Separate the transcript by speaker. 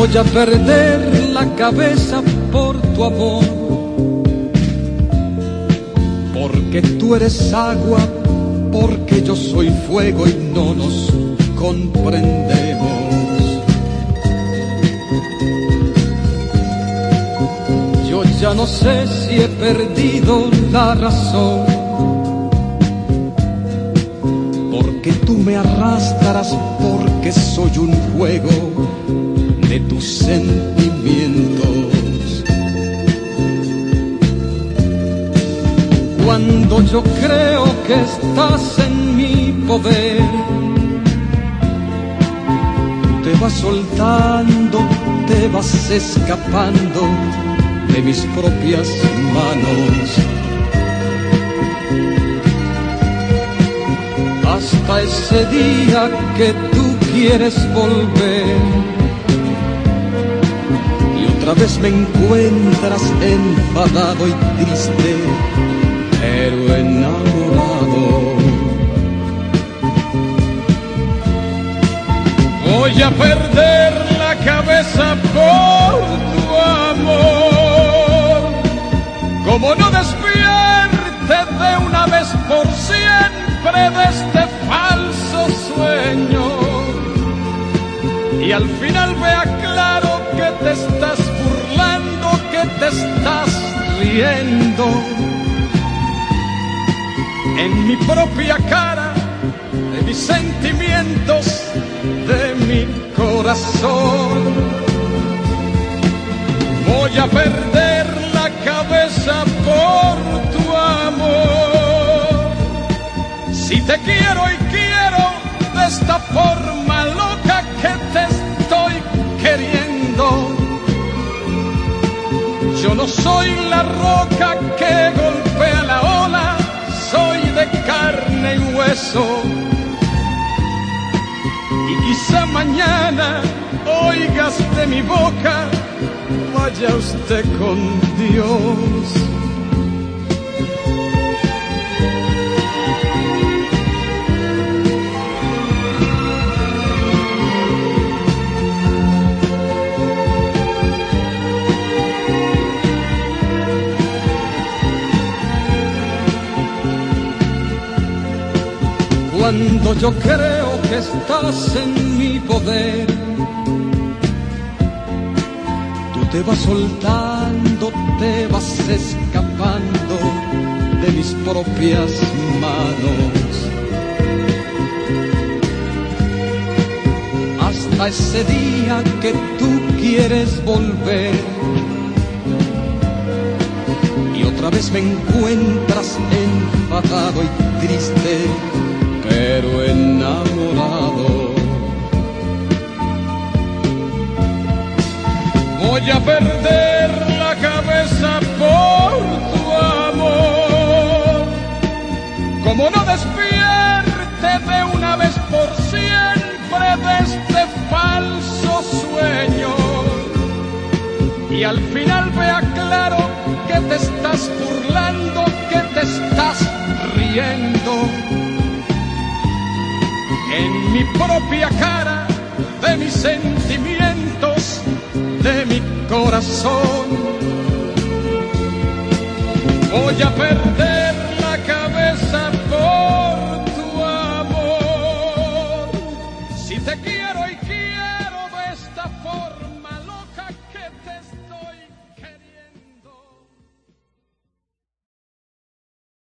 Speaker 1: Voy a perder la cabeza por tu amor, porque tú eres agua, porque yo soy fuego y no nos comprendemos. Yo ya no sé si he perdido la razón, porque tú me arrastras, porque soy un juego de tus sentimientos. Cuando yo creo que estás en mi poder, te vas soltando, te vas escapando de mis propias manos. Hasta ese día que tú quieres volver otra vez me encuentras enfadado y triste, pero enamorado. Voy a perder la cabeza por tu amor, como no despierte de una vez por siempre de este falso sueño. Y al final vea claro te estás riendo en mi propia cara, de mis sentimientos, de mi corazón. Voy a perder soy la roca que golpea la ola, soy de carne y hueso. Y quizá mañana oigas de mi boca, vaya usted con Dios. Cuando yo creo que estás en mi poder. Tú te vas soltando, te vas escapando de mis propias manos. Hasta ese día que tú quieres volver. Y otra vez me encuentras enfadado y triste pero enamorado. Voy a perder la cabeza por tu amor, como no despierte de una vez por siempre de este falso sueño. Y al final vea claro que te estás burlando, que te estás riendo en mi propia cara de mis sentimientos, de mi corazón. Voy a perder